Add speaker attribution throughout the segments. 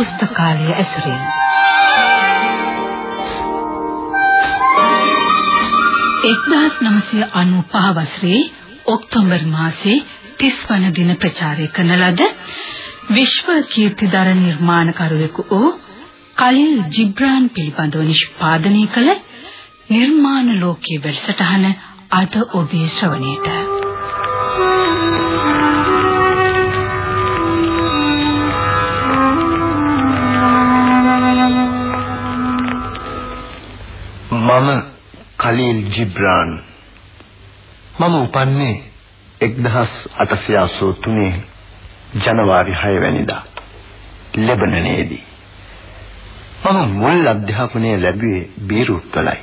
Speaker 1: පුස්තකාලය ඇසුරින් 1995 වසරේ ඔක්තෝබර් මාසයේ 30 වන දින ප්‍රචාරය කරන ලද විශ්ව කීර්තිදර නිර්මාණකරුවෙකු වූ කලිල් ජිබ්‍රාන් පිළිබඳව නිෂ්පාදනය කළ නිර්මාණ ලෝකයේ වැඩසටහන අද ඔබේ ශ්‍රවණයට.
Speaker 2: මම කලීල් ජිබ්‍රාන්. මම උපන්නේ 1883 ජනවාරි 6 වෙනිදා ලෙබනනයේදී මම මුල් අධ්‍යාපනය ලැබුවේ බීරුත් වලයි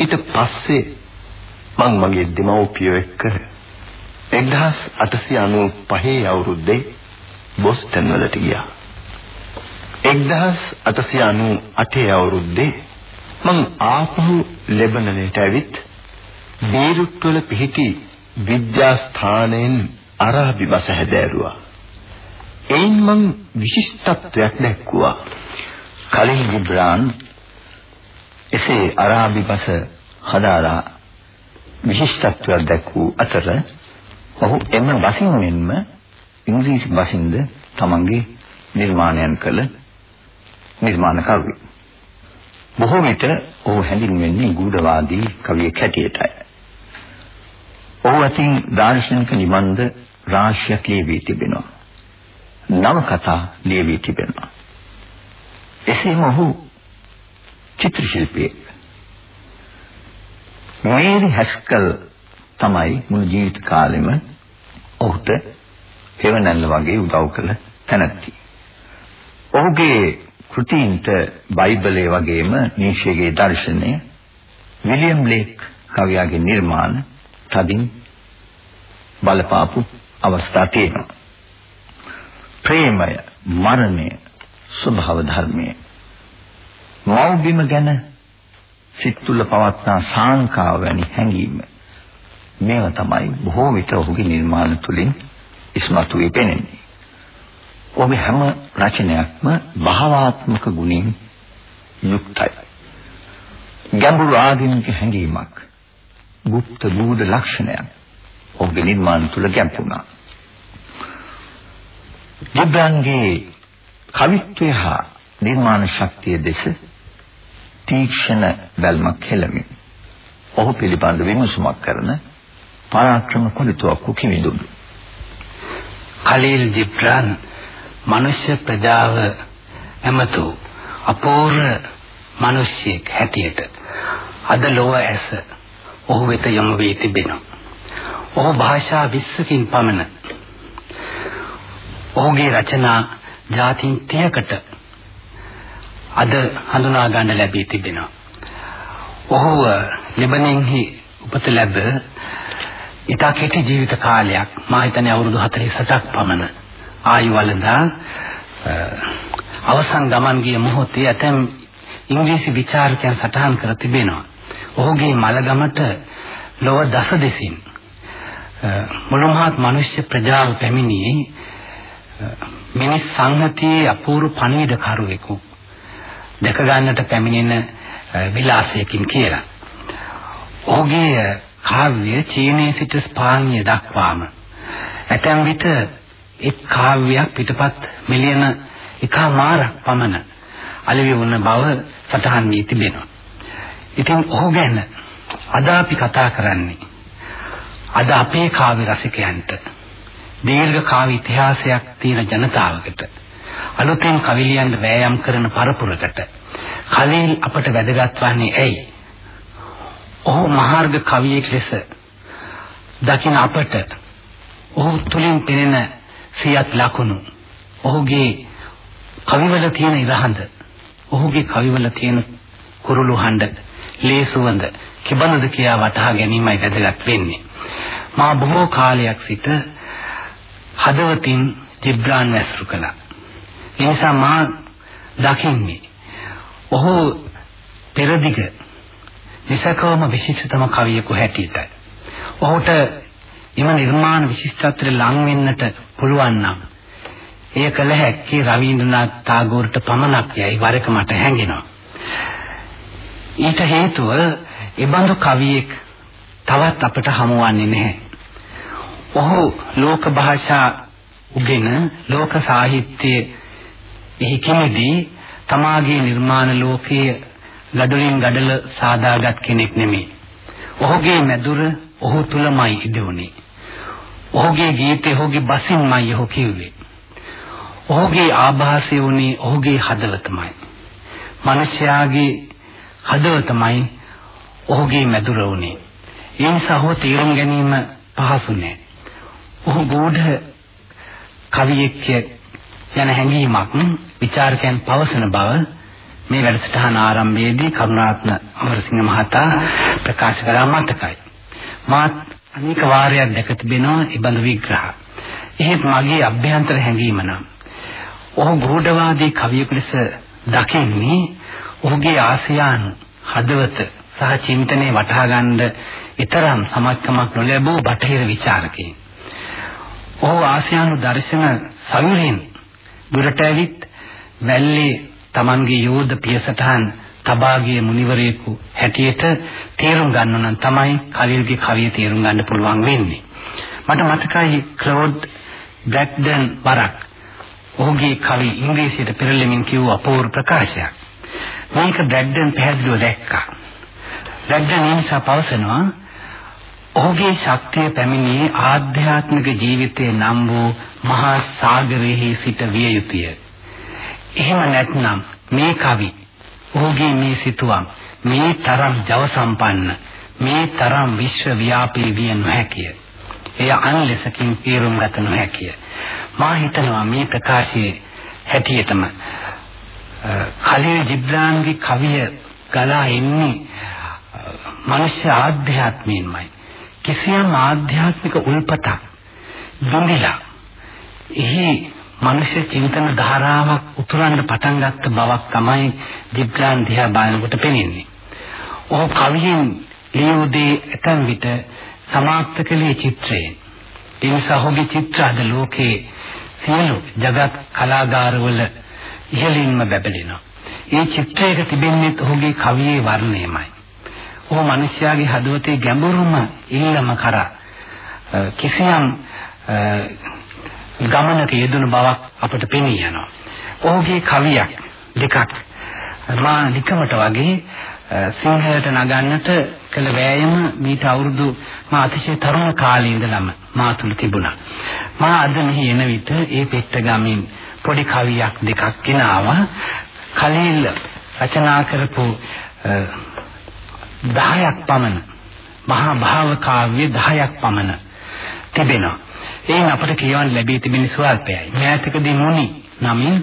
Speaker 2: ඊට පස්සේ මම මගේ දෙමව්පියෝ එක්ක 1895 අවුරුද්දේ බොස්ටන් වලට ගියා. 1898 අවුරුද්දේ මං ආපහු ලෙබනනට ඇවිත් බීරුට් වල පිහිටි විද්‍යාස්ථානයෙන් අරාබි භාෂ හැදෑරුවා. එයින් මං විශිෂ්ටත්වයක් දැක්වුවා. කලින් ගිබ්‍රාන් එසේ අරාබි භාෂ හදාලා විශිෂ්ටත්වයක් දැක්වූ අතර ඔහු එම වශයෙන්ම ඉංග්‍රීසි භාෂින්ද තමන්ගේ නිර්මාණයන් කළ නිර්මාණකරුවෙක්. බොහෝ විට ඔහු හැඳින්වෙන්නේ ගුඩවාදී කවියෙක් හැටියටයි. ඔහු අතින් දාර්ශනික නිබන්ධ රාශියක් ලියවී තිබෙනවා. නවකතා ලියවී තිබෙනවා. එසේම ඔහු චිත්‍ර ශිල්පියෙක්. මේරි හැස්කල් තමයි මුළු ජීවිත කාලෙම ඔහුට හේවණල්ල වගේ උදව් කළ තැනැත්ති. ඔහුගේ කෘතීන්ට බයිබලයේ වගේම නීෂේගේ දර්ශනය විලියම් ලේක් කවියාගේ නිර්මාණ තදින් බලපාපු අවස්ථා තියෙනවා. ප්‍රේමය, මරණය, ස්වභාව ධර්මය. මෞබිම ගැන සිත් තුළ පවත්නා සාංකාව වැනි හැඟීම. මේවා තමයි බොහෝ විට ඔහුගේ නිර්මාණ තුළින් ඉස්මතු වෙ පෙනෙන්නේ. ඔබේ හැම රචනයක්ම භාවාත්මක ගුණෙන් යුක්තයි. ගැඹුරු ආධුනික හැඟීමක්, গুপ্ত බූද ලක්ෂණයක් ඔබේ නිර්මාණ තුල ගැඹුණා. ජිබ්‍රාන්ගේ කවිත්වය හා නිර්මාණ ශක්තිය දෙස තීක්ෂණ බැල්මක් හෙළමින් ඔහු පිළිබඳ විමසුමක් කරන පරාක්‍රම කුලිතුවක් කිමිදුණු.
Speaker 3: කලීල් ජිබ්‍රාන් මනුෂ්‍ය ප්‍රජාව ඇමතු අපූර්ව මිනිසියෙක් හැටියට අද ලොව ඇස ඔහු වෙත යොමු වී තිබෙනවා. ඔහු භාෂා 20කින් පමණ ඔහුගේ රචනා ජාතින් 30කට අද හඳුනා ගන්න ලැබී තිබෙනවා. ඔහු ලිබනෙන්හි උපත ලැබ ඉතා කෙටි ජීවිත කාලයක් මා හිතන්නේ අවුරුදු 47ක් පමණ ආයු වළඳා අවසන් ගමන් ගිය මොහොතේ ඇතැම් ඉංග්‍රීසි විචාරකයන් සටහන් කර තිබෙනවා. ඔහුගේ මලගමට ලොව දස දෙසින් මුළුමහත් මිනිස් ප්‍රජාව පැමිණියේ මිනිස් සංහතියේ අපූර්ව පණිවිඩකරුවෙකු දැක ගන්නට පැමිණෙන විලාසයකින් කියලා. ඔහුගේ කාව්‍ය චීනයේ සිට ස්පාඤ්ඤය දක්වාම ඇතැම් විට එක් කාව්‍යයක් පිටපත් මිලියන එකමාරක් පමණ අලෙවි වුණ බව සටහන් වී තිබෙනවා. ඉතින් ඔහු ගැන අද අපි කතා කරන්නේ අද අපේ කාව්‍ය රසිකයන්ට දීර්ඝ කාව්‍ය ඉතිහාසයක් තියෙන ජනතාවකට අලුතෙන් කවි ලියන්න වෑයම් කරන පරපුරකට කලින් අපට වැදගත් වන්නේ ඇයි? ඔහු මහාර්ග කවියෙක් ලෙස දකින අපට ඔහු තුලින් පෙනෙන සියත් ලකුණු. ඔහුගේ කවිවල තියෙන ඉරහඳ ඔහුගේ කවිවල තියෙන කුරුළු හඬ ලේ සුවඳ කිබඳද කියා වටහා ගැනීමයි වැදගත් වෙන්නේ. මා බොහෝ කාලයක් සිට හදවතින් ජිබ්‍රාන් වැසුරු කළා. ඒ නිසා මා දකින්නේ ඔහු පෙරදිග විසකවම විශිෂ්ටතම කවියෙකු හැටියටයි. ඔහුට එම නිර්මාණ විශිෂ්ටත්වයට ලං වෙන්නට පුළුවන් නම් එය කළ හැක්කේ රවීන්ද්‍රනාත් tagore පමණක් යයි වරක මට හැඟෙනවා. ඊට හේතුව ඒබඳු කවියෙක් තවත් අපට හමුවන්නේ නැහැ. ඔහු ලෝක භාෂා උගෙන ලෝක සාහිත්‍යයේ එහි කෙනෙදී තමාගේ නිර්මාණ ලෝකයේ ගඩොලින් ගඩල සාදාගත් කෙනෙක් නෙමෙයි. ඔහුගේ මැදුර ඔහු තුලමයි ඉදුණේ. ඔහුගේ ගීතය ඔහුගේ බසින්මයි ඔහු කිව්වේ. ඔහුගේ ආభాසය උනේ ඔහුගේ හදවතමයි. මිනිස්යාගේ හදවතමයි ඔහුගේ මధుර උනේ. ඒ නිසා ඔහු තීරණ ගැනීම පහසු නෑ. ඔහු ගෝඨ කවියෙක් යන හැඟීමක් ਵਿਚාරකයන් පවසන බව මේ වැඩසටහන ආරම්භයේදී කරුණාත්න අමරසිංහ මහතා ප්‍රකාශ කළා මතකයි. මාත් අනික වාරයක් දැක තිබෙනවා ඉබඳු විග්‍රහ. එහෙත් මගේ අභ්‍යන්තර හැඟීම නම් ඔහු ගෝඩවාදී කවියෙකු ලෙස දකින්නේ ඔහුගේ ආසියානු හදවත සහ චින්තනයේ වටහා ගන්න ඊතරම් සමත්කමක් නොලැබූ බටහිර ਵਿਚාරකයෙක්. ඔහු ආසියානු දර්ශන සවිරෙන් දුරට ඇවිත් වැල්ලේ Tamanගේ යෝධ පියසටහන් තබාගිය මුනිවරයෙකු හැටියට තේරුම් ගන්න නම් තමයි කලිල්ගේ කවිය තේරුම් ගන්න පුළුවන් වෙන්නේ. මට මතකයි ක්ලෝඩ් බ්ලැක්ඩන් වරක් ඔහුගේ කවි ඉංග්‍රීසියට පෙරළෙමින් කිව්ව අපූර්ව ප්‍රකාශයක්. මේක බ්ලැක්ඩන් පැහැදිලිව දැක්කා. බ්ලැක්ඩන් නිසා පවසනවා ඔහුගේ ශක්තිය පැමිණියේ ආධ්‍යාත්මික ජීවිතයේ නම් වූ මහා සාගරයේ සිට විය යුතුය. එහෙම නැත්නම් මේ කවි ඔහුගේ මේ සිතුවම් මේ තරම් ජව සම්පන්න මේ තරම් විශ්ව ව්‍යාපී විය නොහැකිය. එය අන් ලෙසකින් තේරුම් ගත නොහැකිය. මා හිතනවා මේ ප්‍රකාශයේ හැටියටම ඛලීල් ජිබ්‍රාන්ගේ කවිය ගලා එන්නේ මනුෂ්‍ය ආධ්‍යාත්මයෙන්මයි. කිසියම් ආධ්‍යාත්මික උල්පතක් දුඳිලා එහි මනුෂ්‍ය චින්තන ධාරාවක් උතුරන්න පටන් ගත්ත බවක් තමයි ජිබ්‍රාන් දිහා බලනකොට පෙනෙන්නේ. ඔහු කවියෙන් ලියුදී ඇතන් විට සමාප්ත කළේ චිත්‍රයෙන්. ඒ නිසා ඔහුගේ චිත්‍ර අද ලෝකේ සියලු ජගත් කලාගාරවල ඉහළින්ම බැබලෙනවා. ඒ චිත්‍රයක තිබෙන්නේ ඔහුගේ කවියේ වර්ණයමයි. ඔහු මිනිස්යාගේ හදවතේ ගැඹුරුම ඉල්ලම කරා කිසියම් ගමනක යෙදුණු බවක් අපට පෙනී යනවා. ඔහුගේ කවියක් දෙකක් මා නිකමට වගේ සිංහලට නගන්නට කළ වෑයම මීට අවුරුදු මා අතිශය තරුණ කාලේ ඉඳලම මා තුල තිබුණා. මා අද මෙහි එන විට ඒ පෙට්ටගමින් පොඩි කවියක් දෙකක් ගෙනාවා. කලින් රචනා කරපු 10ක් පමණ මහා භාව කාව්‍ය 10ක් පමණ තිබෙනවා. එයින් අපට කියවන්න ලැබී තිබෙන ස්වල්පයයි. මෑතකදී මුනි නමින්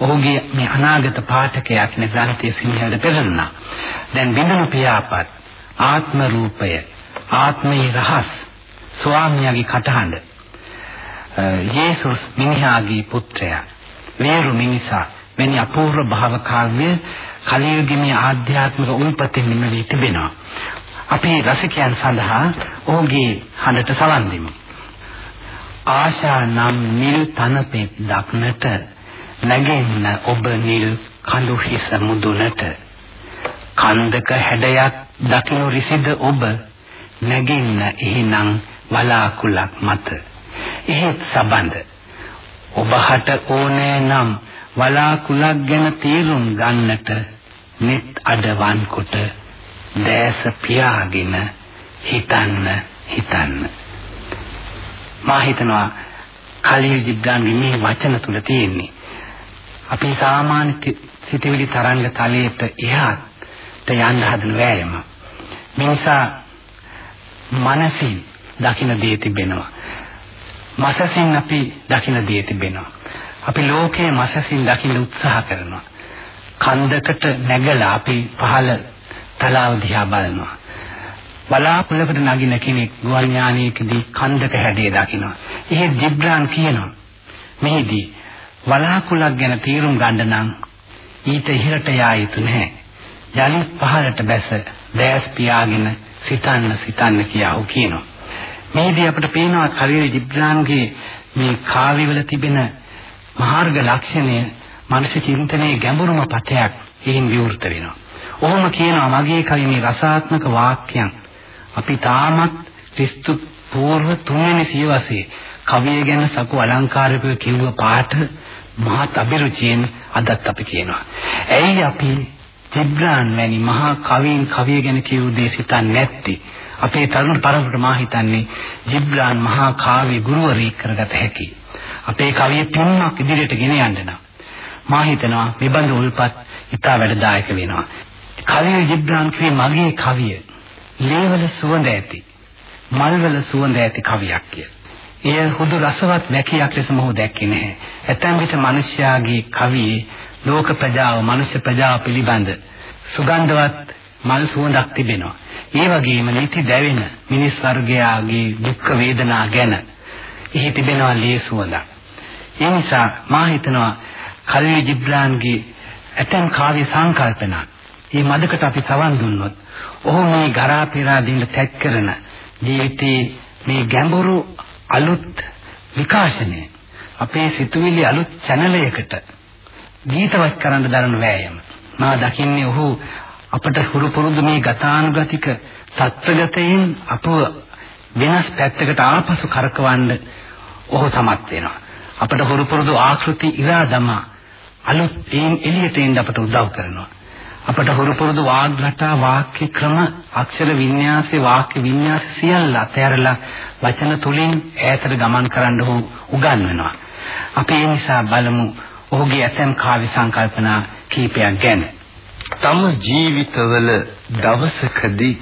Speaker 3: ඔහුගේ මේ අනාගත පාඨකයා කියන ග්‍රන්ථය සිංහලට පෙරළුණා. දැන් බිඳුණු පියාපත් ආත්ම රූපය ආත්මයේ රහස් ස්වාමියාගේ කටහඬ යේසුස් මිනිහාගේ පුත්‍රයා වේරු මිනිසා මෙනි අපූර්ව භාව කාව්‍ය කලියුගිමේ ආධ්‍යාත්මික උල්පතෙන් නිමවී තිබෙනවා. අපේ රසිකයන් සඳහා ඔහුගේ හඬට සවන් දෙමු. ආශා නම් නිල් තනපෙත් දක්නට නැගෙන්න ඔබ නිල් කඳු හිස මුදුනට. කන්දක හැඩයක් දකිනු රිසිද ඔබ නැගෙන්න එහෙනම් වලාකුලක් මත. එහෙත් සබඳ ඔබහට ඕනෑ නම් වලාකුලක් ගැන තීරුම් ගන්නට net අඩවන් කොට දැස පියාගෙන හිතන්න හිතන්න. මා හිතනවා කලිය ජිබ්‍රාන්ගේ මේ වචන තුල තියෙන්නේ අපේ සාමාන්‍ය සිතවිලි තරංග තලයට එහාට යන්න හදන වෑයම. මිනිසා මනසින් දකින දේ තිබෙනවා. මසසින් අපි දකින දේ තිබෙනවා. අපි ලෝකයේ මසසින් දකින්න උත්සාහ කරනවා. කන්දකට නැගලා අපි පහළ තලාව දිහා බලනවා. බලාකුළකට නගින කෙනෙක් ගුවන් යානයකදී කන්දක හැඩය දකිනවා. එහෙත් ජිබ්‍රාන් කියනවා මෙහිදී වලාකුළක් ගැන තීරුම් ගන්න නම් ඊට ඉහළට යා යුතු නැහැ. යලි පහළට බැස දැස් පියාගෙන සිතන්න සිතන්න කියා ඔහු කියනවා. මේදී අපිට පේනවා කලියල් ජිබ්‍රාන්ගේ මේ කාව්‍යවල තිබෙන මාර්ග ලක්ෂණය මනස චින්තනයේ ගැඹුරුම පතයක් එයින් විවෘත වෙනවා. ඔහොම කියනවා මගේ කවි මේ රසාත්මක වාක්‍යයන් අපි තාමත් ක්‍රිස්තු පූර්ව තුන්වෙනි සියවසේ කවිය ගැන සකු අලංකාරකව කිව්ව පාට මහත් අභිරුචියෙන් අදත් අපි කියනවා. ඇයි අපි ජිබ්‍රාන් වැනි මහා කවීන් කවිය ගැන කියු දේ සිතන්නේ නැත්තේ? අපේ තරුණ පරපුරට මා හිතන්නේ ජිබ්‍රාන් මහා කාව්‍ය ගුරුවරයෙක් කරගත හැකි. අපේ කවිය පින්මක් ඉදිරියට ගෙන යන්න නම් මා හිතනවා මෙබඳු උල්පත් ඉතා වැඩදායක වෙනවා. කලිය ජිබ්‍රාන් කියේ මගේ කවිය ලේවල සුවඳ ඇති මල්වල සුවඳ ඇති කවියක් කිය. එය හුදු රසවත් වැකියක් ලෙස මොහු දැක්කේ නැහැ. ඇතැම් විට මිනිස්යාගේ කවියේ ලෝක ප්‍රජාව, මනුෂ්‍ය ප්‍රජාව පිළිබඳ සුගන්ධවත් මල් සුවඳක් තිබෙනවා. ඒ වගේම නිති දැවෙන මිනිස් වර්ගයාගේ දුක් වේදනා ගැන එහි තිබෙනවා ලේ සුවඳක්. ඒ නිසා මා හිතනවා කල්ලි ජිබ්‍රාන්ගේ ඇතැම් කාව්‍ය සංකල්පනා මේ මදකට අපි සවන් දුන්නොත් ඔහු මේ ගරා පෙරා දින්න තැක් කරන ජීවිතේ මේ ගැඹුරු අලුත් විකාශනය අපේ සිතුවිලි අලුත් චැනලයකට ගීතවත් කරන්න දරන වෑයම. මා දකින්නේ ඔහු අපට හුරු පුරුදු මේ ගතානුගතික තත්ත්වගතයෙන් අපව වෙනස් පැත්තකට ආපසු කරකවන්න ඔහු සමත් වෙනවා. අපට හුරු පුරුදු ආකෘති ඉරා දමා අලුත් තේන් එළියට එන්න අපට උදව් කරනවා. අපට හුරු පුරුදු වාග් රටා වාක්‍ය ක්‍රම අක්ෂර වින්‍යාසේ වාක්‍ය වින්‍යාස සියල්ල අතහැරලා වචන තුලින් ඈතට ගමන් කරන්න ඔහු උගන්වනවා. අපි ඒ නිසා බලමු ඔහුගේ ඇතැම් කාව්‍ය සංකල්පනා කීපයක් ගැන.
Speaker 4: තම ජීවිතවල දවසකදී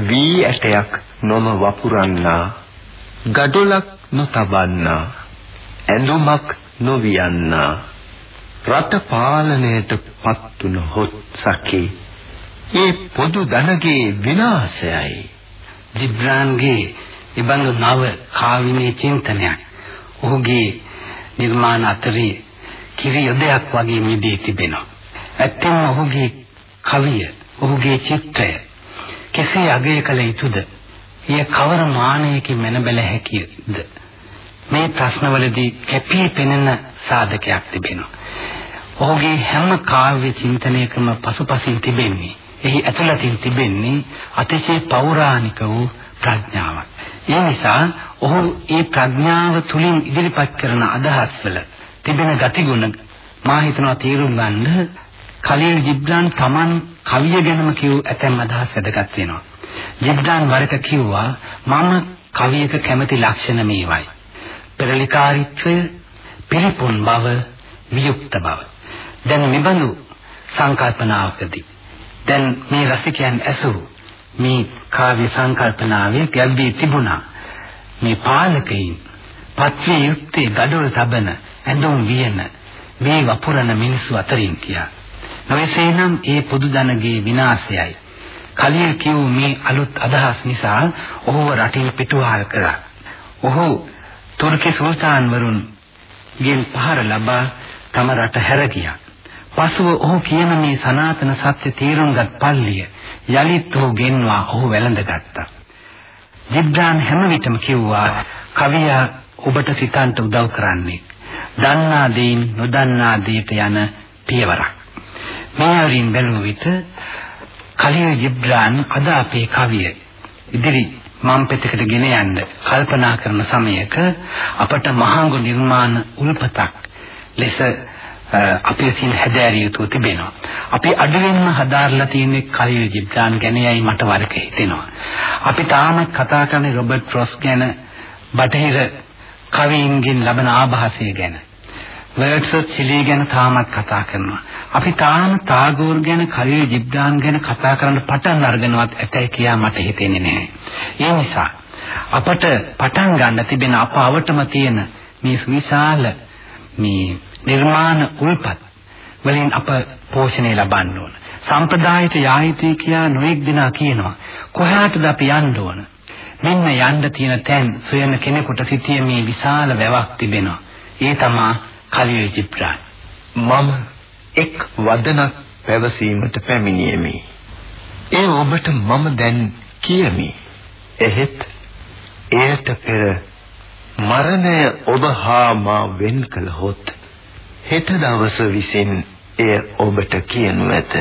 Speaker 4: වී ඇටයක් නොම වපුරන්නා ගඩොලක් නොතබන්නා ඇඳුමක් නොවියන්නා රට පාලනයට පත්තුනොත් සකේ ඒ පොදු ධනගේ විනාශයයි.
Speaker 3: ජිබ්‍රාන්ගේ ඉබඳු නව කාවිනේ චින්තනයක්. ඔහුගේ නිර්මාණ අතරේ කිරි යොදයක් වගේ මිදී තිබෙනවා. ඇත්තම ඔහුගේ කවිය ඔහුගේ චිත්‍රය කෙසේ අගය කළ යුතුද? එය කවර මානයකින් මෙන බැල හැකියද? මේ ප්‍රශ්නවලදී කැපී පෙනෙන සාධකයක් තිබෙනවා ඔහුගේ හැම කාව්‍ය චින්තනයකම පසුපසින් තිබෙන්නේ එහි ඇතුළතින් තිබෙන්නේ අතිශය පෞරාණික වූ ප්‍රඥාවක්. ඒ නිසා ඔහු ඒ ප්‍රඥාව තුලින් ඉදිරිපත් කරන අදහස්වල තිබෙන ගතිගුණ මා හිතනවා තේරුම් ගන්න කලීල් ජිබ්‍රාන් Taman කවිය ගැනම කියු ඇතැම් අදහස් වැදගත් වෙනවා. ජිබ්‍රාන් වරක කිව්වා මම කවියක කැමති ලක්ෂණ මේවයි. පෙරලිකාරීත්වය, පිරිපුන් බව, වියුක්ත බව. දැන් මෙබඳු සංකල්පනාවකදී දැන් මේ රසිකයන් ඇසු මේ කාව්‍ය සංකල්පනාවේ ගැඹී තිබුණා. මේ පාලකයින් පත්‍රී යුක්තේ gadol තබන ඇඳුම් වියන මේ වපුරන මිනිසු අතරින් කියා. නොවේසේනම් ඒ පොදු දනගේ විනාශයයි. කලිය කියූ මේ අලුත් අදහස් නිසා ඔහුව රටින් පිටුවහල් කළා. ඔහු තුර්කි සුල්තාන් වරුන් ගෙන් පහර ලබා තම රට හැර ගියා පසුව ඔහු කියන මේ සනාතන සත්‍ය තීරුම්ගත් පල්ලිය යලිත් ඔහු ගෙන්වා ඔහු වැළඳගත්තා. ජිබ්‍රාන් හැම විටම කිව්වා කවියා ඔබට සිතන්ට උදව් කරන්නේ. දන්නා දේන් නොදන්නා දේට යන පියවරක්. මේවරින් බැලුව විට කලිය ජිබ්‍රාන් අද අපේ කවිය ඉදිරි මම් පෙතකට ගෙන යන්න කල්පනා කරන සමයක අපට මහඟු නිර්මාණ උල්පතක් ලෙස අපි විසින් හැදෑරිය යුතු තිබෙනවා. අපි අඩුවෙන්ම හදාarලා තියෙන කලිය ජිබ්‍රාන් ගැනයි මට වරක හිතෙනවා. අපි තාමත් කතා කරන්නේ රොබර්ට් ෆ්‍රොස් ගැන බටහිර කවීන්ගෙන් ලබන ආభాසය ගැන. වර්ඩ්ස්වර්ත් චිලි ගැන තාමත් කතා කරනවා. අපි තාම තාගෝර් ගැන කලිය ජිබ්‍රාන් ගැන කතා කරන්න පටන් අරගෙනවත් ඇතයි කියා මට හිතෙන්නේ නැහැ. ඒ නිසා අපට පටන් ගන්න තිබෙන අප අවටම තියෙන මේ විශාල මේ නිර්මාණ උල්පත් වලින් අප පෝෂණය ලබන්න ඕන. සම්ප්‍රදායට යායිතී කියා නොඑක් දිනා කියනවා. කොහාටද අපි යන්න ඕන? මෙන්න යන්න තියෙන තැන් සොයන කෙනෙකුට සිටිය මේ විශාල වැවක් තිබෙනවා. ඒ තමා කලිය ජිබ්‍රාන්.
Speaker 4: මම එක් වදනක් පැවසීමට පැමිණියෙමි. ඒ ඔබට මම දැන් කියමි. එහෙත් එයට පෙර මරණය ඔබ හා මා වෙන් කළහොත් හෙට දවස විසින් එය ඔබට කියනු ඇත.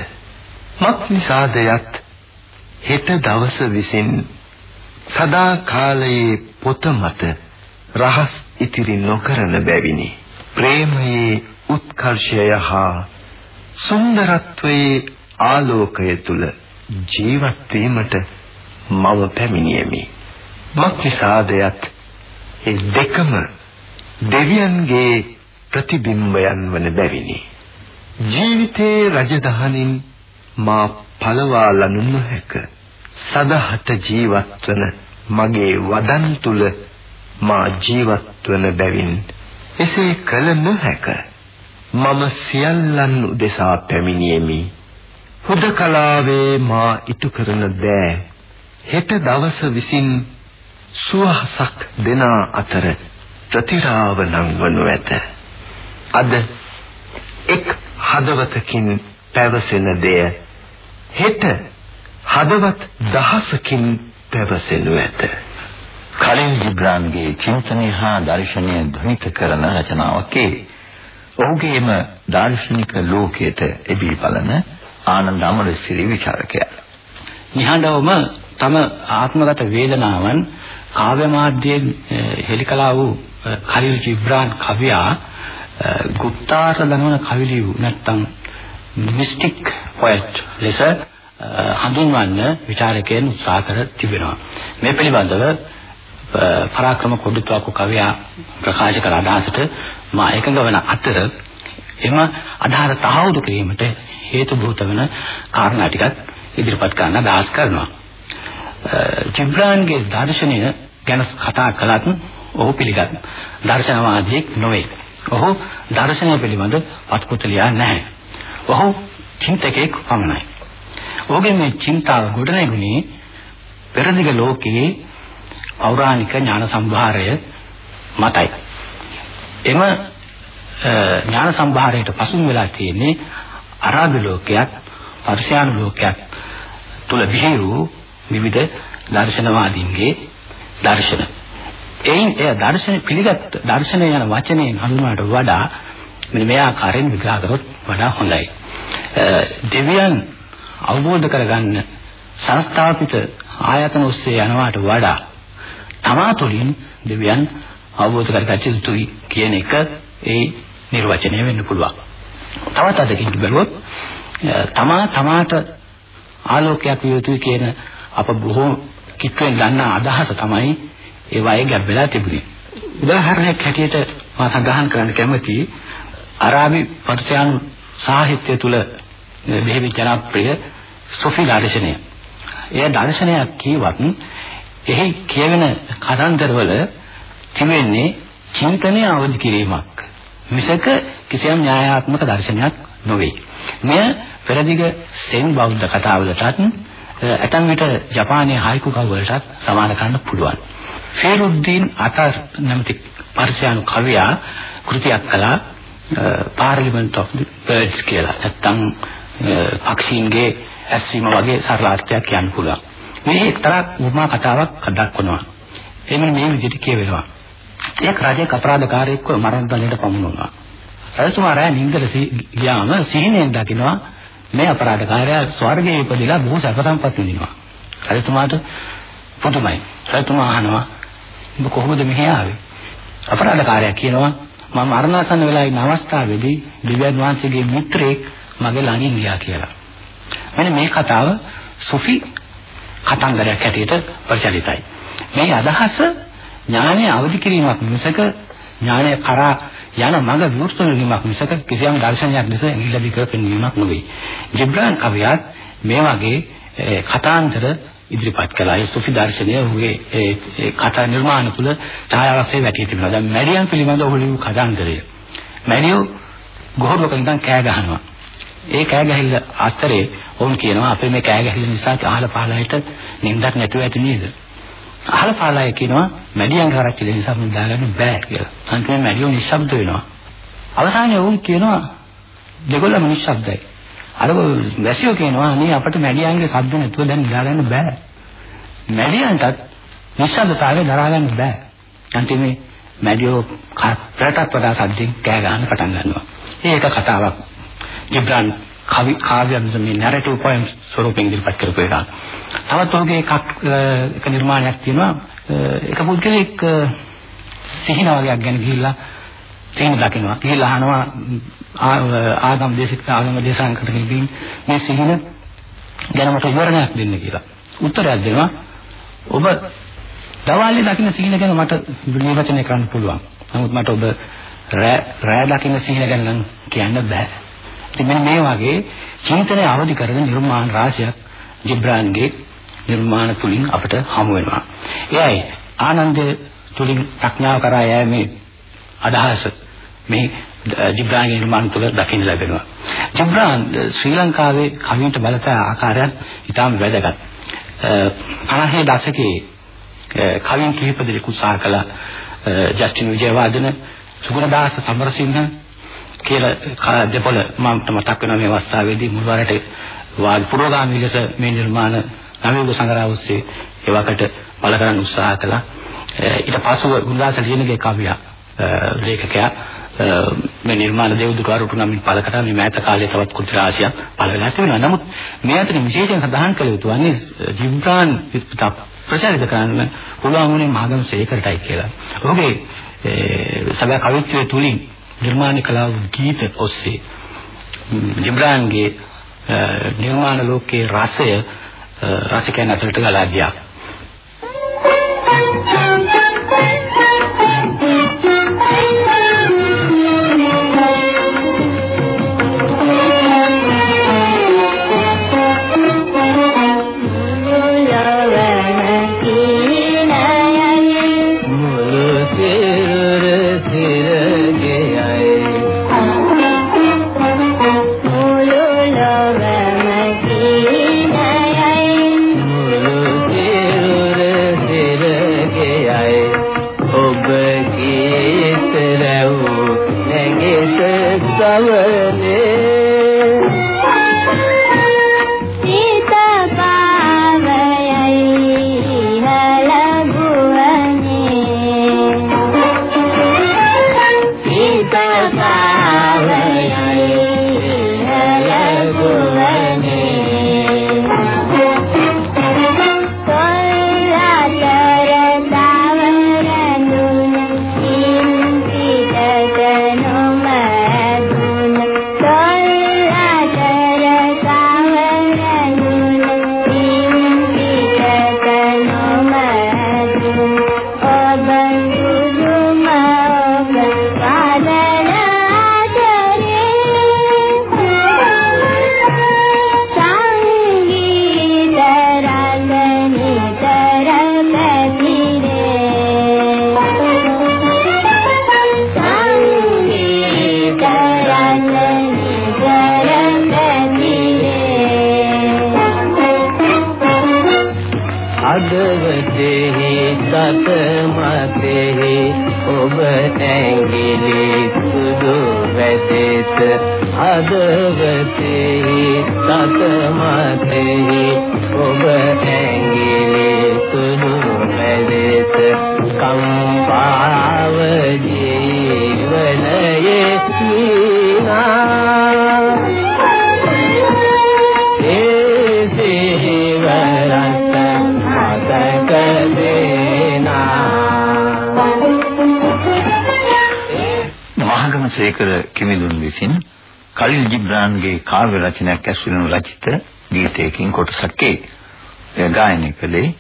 Speaker 4: මක් නිසාදයත් හෙට දවස විසින් සදා කාලයේ පොත මත රහස් ඉතිරි නොකරන බැවිනි. ප්‍රේමයේ උත්කර්ෂය හා සුන්දරත්වයේ ආලෝකය තුල ජීවත් වීමට මම පැමිණියෙමි. මක්නිසාදයත් ඒ දෙකම දෙවියන්ගේ ප්‍රතිබිම්බයන් වන බැවිනි. ජීවිතයේ රජදහනින් මා පළවා ලනු නොහැක. සදහට ජීවත් වන මගේ වදන් තුල මා ජීවත් වන බැවින් එසේ කළ නොහැක. මම සියල්ලන් උදෙසා පැමිණියෙමි. හුදකලාවේ මා ඉටු කරන දෑ හෙට දවස විසින් සුවහසක් දෙන අතර ප්‍රතිරාව නංවනු ඇත. අද එක් හදවතකින් පැවසෙන දෙය හෙට හදවත් දහසකින් පැවසෙනු ඇත.
Speaker 2: කලින් ජිබ්‍රාන්ගේ චින්තනය හා දර්ශනය ධනිත කරන රචනාවක් ඒ. ඔහුගේම දාර්ශනික ලෝකයට එබී බලන ආනන්ද අමරසිරි විචාරකයා.
Speaker 5: නිහඬවම තම ආත්මගත වේදනාවන් කාව්‍ය මාධ්‍යයෙන් හෙලිකලා වූ කලිල් ජිබ්‍රාන් කවියා ගුප්තාර්ථ දනවන කවිලියු නැත්තම් මිස්ටික් පොයට් ලෙස හඳුන්වන්න විචාරකයන් උත්සාහ කර තිබෙනවා. මේ පිළිබඳව පරාක්‍රම කොඩිතුවක්කු කවියා ප්‍රකාශ කළ අදහසට මා එකඟ වන අතර එම අදහස තහවුරු කිරීමට හේතු භූත වන කාරණා ටිකක් ඉදිරිපත් කරන්න අදහස් කරනවා. ජිබ්‍රාන්ගේ දර්ශනය ගැන කතා කළත් ඔහු පිළිගත් දර්ශනවාදියෙක් නොවේ. ඔහු දර්ශනය පිළිබඳ පත්පොත ලියා නැහැ. ඔහු චින්තකයෙක් පමණයි. ඔහුගේ මේ චින්තාව ගොඩනැගුණේ පෙරදිග ලෝකයේ පෞරාණික ඥාන සම්භාරය මතයි. එම ඥාන සම්භාරයට පසුන් වෙලා තියෙන්නේ අරාබි ලෝකයක්, පර්ෂියානු ලෝකයක් තුල විහිරු විවිධ දර්ශනවාදීන්ගේ දර්ශන. එයින් එය දර්ශන පිළිගත් දර්ශනය යන වචනයෙන් හඳුන්වන්නට වඩා මෙන්න මේ ආකාරයෙන් විග්‍රහ කරොත් වඩා හොඳයි. දෙවියන් අවබෝධ කරගන්න සංස්ථාපිත ආයතන ඔස්සේ යනවාට වඩා තමා තුළින් දෙවියන් අවබෝධ කරගත යුතුයි කියන එක ඒ නිර්වචනය වෙන්න පුළුවන්. තවත් අදකින් බැලුවොත් තමා තමාට ආලෝකයක් විය යුතුයි කියන අප බොහෝ කිට්ටුවෙන් ගන්න අදහස තමයි ඒ වගේ ගැබ් වෙලා තිබුණේ. උදාහරණයක් හැටියට මම සඳහන් කරන්න කැමතියි අරාබි පර්සියානු සාහිත්‍ය තුල දෙහිවි ජනප්‍රිය සොෆි දර්ශනය. එය දර්ශනයක් කියවත් එහි කියවෙන කතන්දරවල තිබෙන්නේ චින්තනය අවදි කිරීමක්. මිසක කිසියම් න්‍යායාත්මක දර්ශනයක් නොවේ. මෙය පෙරදිග සෙන් බෞද්ධ කතාවලටත් ඇතන් විට ජපානයේ හයිකු කවි වලටත් සමාන කරන්න පුළුවන්. ෆේරුද්දීන් අතර් නැමැති පර්සියානු කවියා කෘතියක් කළා පාර්ලිමන්ට් ඔෆ් දි බර්ඩ්ස් කියලා. නැත්තම් පක්ෂීන්ගේ ඇස්වීම වගේ සරල අර්ථයක් කියන්න පුළුවන්. මේ එක්තරා උපමා කතාවක් දක්වනවා. එමෙන්න මේ විදිහට කියවෙනවා. එක් රජෙක් අපරාධකාරයෙක්ව මරණ දඬුවමට පමුණුවනවා. රජතුමා රැ නිින්දට ගියාම සිහිනෙන් දකිනවා මේ අපරාධකාරයා ස්වර්ගයේ ඉපදලා බොහෝ සැප සම්පත් විඳිනවා. රජතුමාට පුදුමයි. රජතුමා අහනවා ඔබ කොහොමද මෙහි ආවේ? අපරාධකාරයා කියනවා මම මරණාසන්න වෙලා ඉන්න අවස්ථාවේදී දිව්‍යන් වහන්සේගේ මිත්‍රයෙක් මගේ ළඟින් ගියා කියලා. මෙන්න මේ කතාව සුෆි කතන්දරයක් හැටියට ප්‍රචලිතයි. මේ අදහස ඥානය අවදි කිරීමක් මිසක ඥානය කරා යන මඟ විවෘත වීමක් මිසක කිසියම් දර්ශනයක් ලෙස ඉල්ලදි කර පෙන්වීමක් නොවේ. ජිබ්‍රාන් කවියත් මේ වගේ කතාන්තර ඉදිරිපත් කළා. ඒ සුෆි දර්ශනය ඔහුගේ ඒ කතා නිර්මාණ තුළ ඡායාවස්සේ වැටී තිබෙනවා. දැන් මැඩියන් පිළිබඳව ඔහු ලියු කතාන්තරය. මැඩියෝ ගොහරුවක ඉඳන් කෑ ගහනවා. ඒ කෑ ගැහිල්ල අතරේ ඔවුන් කියනවා අපේ මේ කෑ ගැහිල්ල නිසා අහල පහලයට නිින්දක් නැතුව ඇති නේද? අහල පහලය කියනවා මැඩියන් කරච්චි නිසා මම දාගන්න බෑ කියලා. අන්තිමට මැඩියෝ නිශ්ශබ්ද වෙනවා. අවසානයේ ඔවුන් කියනවා දෙගොල්ලම නිශ්ශබ්දයි. අර වැසියෝ කියනවා අනේ අපිට මැඩියන්ගේ ශබ්ද නැතුව දැන් නිදා ගන්න බෑ. මැඩියන්ටත් නිශ්ශබ්දතාවය දරා ගන්න බෑ. අන්තිමේ මැඩියෝ ප්‍රටත් වඩා සද්දෙන් කෑ ගන්න පටන් ගන්නවා. ඒක කතාවක්. ජිබ්‍රාන් කවි කාව්‍යයක් මේ නැරටිව් පොයම්ස් ස්වරූපයෙන් ඉදිරිපත් කරපු එකක්. තවත් ඔහුගේ එකක් එක නිර්මාණයක් තියෙනවා. එක පුද්ගලෙක් සිහින වගේක් ගැන ගිහිල්ලා සිහින දකිනවා. ගිහිල්ලා අහනවා ආගම් දේශික ආගම දේශාංකට ගිහින් මේ සිහින ගැන මට විවරණයක් දෙන්න කියලා. උත්තරයක් දෙනවා. ඔබ දවාලේ දකින්න සිහින ගැන මට නිර්වචනය කරන්න පුළුවන්. නමුත් මට ඔබ රෑ දකින්න සිහින ගැන නම් කියන්න බෑ. ඉතින් මෙන්න මේ වගේ චින්තනය අවදි කරගෙන නිර්මාණ රාශියක් ජිබ්‍රාන්ගේ නිර්මාණ තුලින් අපට හමු වෙනවා. එයයි ආනන්ද තුලින් ප්‍රඥාව කරා යෑමේ අදහස මේ ජිබ්‍රාන්ගේ නිර්මාණ තුල දකින්න ලැබෙනවා. ජිබ්‍රාන් ශ්‍රී ලංකාවේ කවියට බලපෑ ආකාරයන් ඉතාම වැදගත්. 50 දශකයේ කවින් කිහිප දෙනෙක් උත්සාහ කළා ජස්ටින් විජයවර්ධන සුගුණදාස සමරසිංහ කියලා දෙපොළ මම මතක් වෙනවා මේ අවස්ථාවේදී මුල්වරට වාග් පුරෝගාමී ලෙස මේ නිර්මාණ නවීන සංග්‍රහ ඔස්සේ ඒවකට බල කරන්න උත්සාහ කළා ඊට පස්ව ගුණදාස ලියනගේ කවියා ලේඛකයා මේ නිර්මාණ දේවදුක අරුතු නම් පළ කරා මේ මෑත කාලේ තවත් කුටි රාශියක් පළ වෙලා තිබෙනවා. නමුත් මේ අතර විශේෂයෙන් සඳහන් කළ යුතු වන්නේ ජිම්බ්‍රාන් ප්‍රචාරිත කරන්න පුළුවන් වුණේ මාගම සේකරටයි කියලා. ඔහුගේ සබෑ කවිත්වයේ තුලින් නිර්මාණ කලාව ගීත ඔස්සේ ජිබ්‍රාන්ගේ නිර්මාණ ලෝකයේ රසය රසිකයන් අතරට ගලා ගියා.
Speaker 2: සේකර කිමිදුන් විසින් කලිල් ජිබ්‍රාන්ගේ කාව්‍ය රචනයක් ඇසුරන රචිත ගීතයකින් කොටසක් ඒ ගායනය කළේ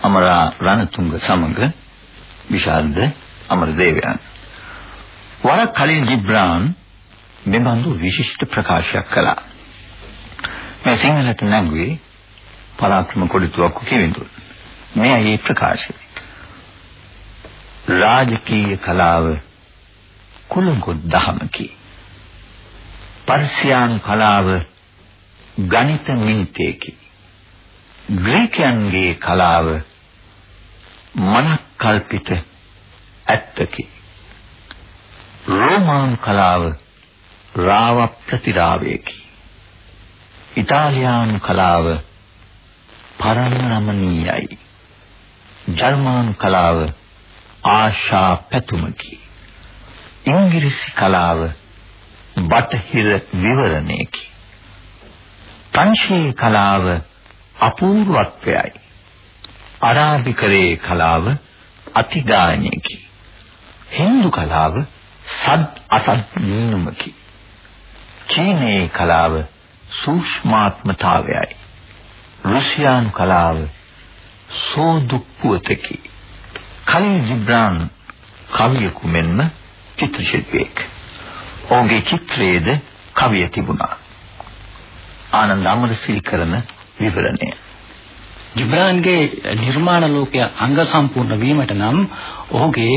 Speaker 2: අමරා රණතුංග සමග විශාල්ද අමරදේවයන්. වර කලිල් ජිබ්‍රාන් මෙබඳු විශිෂ්ට ප්‍රකාශයක් කළා. මේ සිංහලට නැංගුවේ පරාක්‍රම කොඩිතුවක්කු කිවිඳුන් මේ ප්‍රකාශය රාජකීය කලාව කුලඟු දහමකි. පර්සියානු කලාව ගණිත නීතියකි. ග්‍රීකයන්ගේ කලාව මනක්කල්පිත ඇත්තකි. රෝමානු කලාව රාව ප්‍රතිරාවයකි. ඉතාලියානු කලාව පරමරමණීයයි. ජර්මන් කලාව ආශා පැතුමකි. ඉංග්‍රීසි කලාව බටහිර විවරණයකි. ප්‍රංශීය කලාව අපූර්වත්වයයි. අරාබිකරේ කලාව අතිගායනයකි. හින්දු කලාව සද් අසද් නියමකි. චීනයේ කලාව සූක්ෂමාත්මතාවයයි. රුසියානු කලාව සෝදුප්පුවතකි. කලින් ජිබ්‍රාන් කවියෙකු මෙන්ම චිත්‍ර ශිල්පියෙක්. ඔහුගේ චිත්‍රයේද කවිය තිබුණා. ආනන්ද අමරසිරි කරන විවරණය.
Speaker 5: ජිබ්‍රාන්ගේ නිර්මාණ ලෝකය අංග සම්පූර්ණ වීමට නම් ඔහුගේ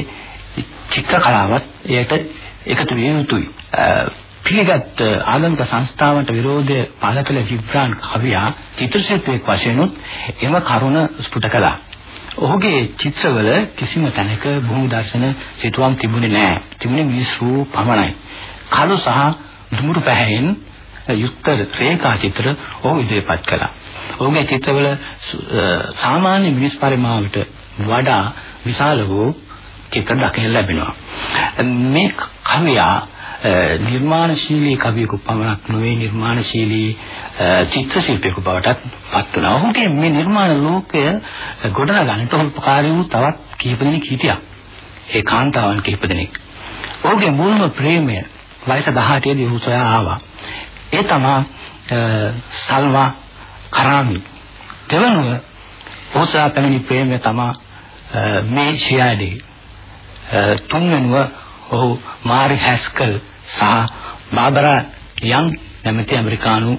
Speaker 5: චිත්‍ර කලාවත් එයට එකතු විය යුතුයි. පිළිගත් ආගමික සංස්ථාවන්ට විරෝධය පළ කළ ජිබ්‍රාන් කවියා චිත්‍රශිල්පියෙක් වශයෙන් එම කරුණ ස්ಫುಟ කළා. ඔහුගේ චිත්‍රවල කිසිම තැනක භූමි දර්ශන සිතුවම් තිබුණේ නැහැ. තිබුණේ මිනිස්සු පමණයි. කළු සහ දුමුරු පැහැයෙන් යුක්ත රේඛා චිත්‍ර ඔහු ඉදිරිපත් කළා. ඔහුගේ චිත්‍රවල සාමාන්‍ය මිනිස් පරිමාවට වඩා විශාල වූ චිත්‍ර දකින්න ලැබෙනවා. මේ කවියා නිර්මාණශීලී කවියෙකු පමණක් නොවේ නිර්මාණශීලී චිත්‍ර ශිල්පියෙකු බවටත් පත් වුණා. ඔහුගේ මේ නිර්මාණ ලෝකය ගොඩනගන්නට උපකාරී වූ තවත් කීප දෙනෙක් හිටියා. ඒ කාන්තාවන් කීප දෙනෙක්. ඔහුගේ මුල්ම ප්‍රේමය වයස 18 දී ඔහු සොයා ආවා. ඒ තමයි සල්වා කරාමි. දෙවනුව ඔහු සොයා පැමිණි ප්‍රේමය තමයි මේ ෂියාඩේ. තුන්වෙනුව ඔහු මාරි හැස්කල් සහ බාබරා යන් නැමැති ඇමරිකානු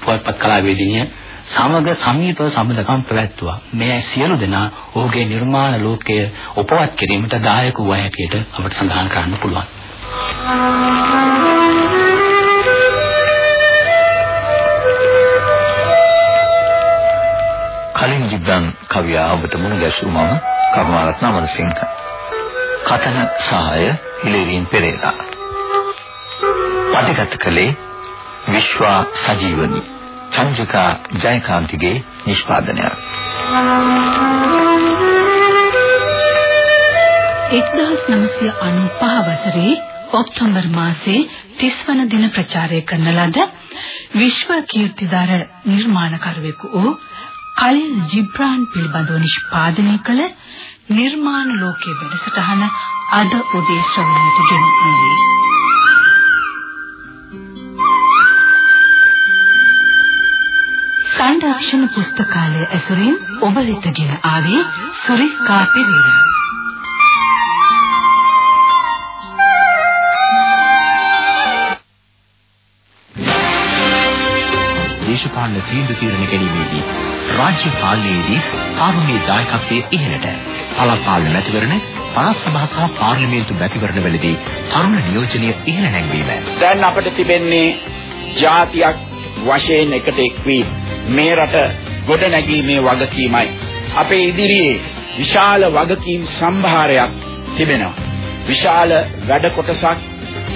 Speaker 5: පුවත්පත් කලාවේදිනිය සමග සමීපව සම්බන්ධකම් පැවැත්තුවා. මේ සියලු දෙනා ඔහුගේ නිර්මාණ ලෝකය උපවත් කිරීමට දායක වූ හැටියට අපට සඳහන් කරන්න පුළුවන්.
Speaker 2: කලින් ජිබ්‍රන් කවියා ඔබට මුණ ගැසූ මම කරුණාරත්න අමරසිංහ. කතන සහාය හිලේරින් පෙරේරා. පටිගත කළේ විශ්වා සජීවනි චන්ද්‍රිකා ජයකාන්තිගේ නිෂ්පාදනය
Speaker 1: 1995 වසරේ ඔක්තෝබර් මාසයේ 30 වන දින ප්‍රචාරය කරන ලද විශ්ව කීර්තිදාර නිර්මාණකරුවෙකු වූ කලිල් ජිබ්‍රාන් පිළිබඳව නිෂ්පාදනය කළ නිර්මාණ ලෝකයේ වැඩසටහන අද උදේ ශ්‍රවණයට ගෙනෙන්නේ. සංරක්ෂණ පුස්තකාලය ඇසුරින් ඔබ වෙතගෙන ආවේ සුරිකා පෙරේරා.
Speaker 6: දේශපාලන තීන්දුව తీරන ගැනීමේදී රාජ්‍ය පාලනයේදී තාරුණ්‍ය දායකත්වයේ ඉහළට පළාත් පාලන මැතිවරණ පළාත් සභා සහ පාර්ලිමේන්තු මැතිවරණවලදී තරුණ නියෝජනය ඉහළ නැංවීම.
Speaker 7: දැන් අපිට තිබෙන්නේ ජාතියක් වශයෙන් එකට එක්වී මේ රට ගොඩ නැගීමේ වගකීමයි. අපේ ඉදිරියේ විශාල වගකීම් සම්භාරයක් තිබෙනවා. විශාල වැඩ කොටසක්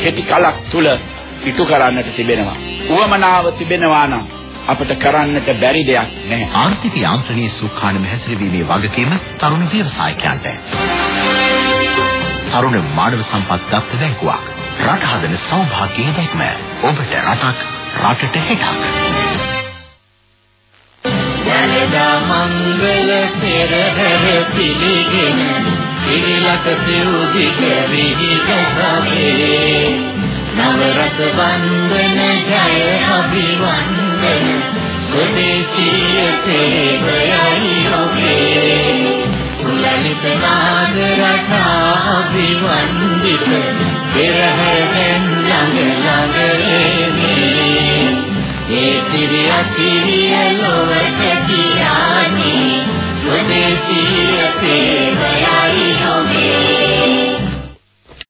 Speaker 7: කෙටි කලක් තුල ඉටු කරන්නට තිබෙනවා. උවමනාව තිබෙනවා නම් අපිට කරන්නට බැරි දෙයක් නැහැ.
Speaker 6: ආර්ථික යාන්ත්‍රණයේ සුඛානම හැසිරවීමේ වගකීම තරුණ ව්‍යවසායකයන්ට. තරුණ මානව සම්පත් දක්ත බැංකුවක්. රට හදන සෞභාග්‍යයේ දැක්ම. ඔබට රටක් රටට හෙටක්.
Speaker 8: ජනදා මංගල පෙරහැර පිළිගෙන සිරිලක සිව්දි කැවිහි කසමේ නවරත වන්දන ජය අභිවන්දන ස්වදේශීය සේවයයි ඔබේ. කුලලිත නාද රටා අභිවන්දිත පෙරහැරෙන් ළඟ ළඟ ඒ තිරිය තිරිය ලොවට देशीय सेवयाई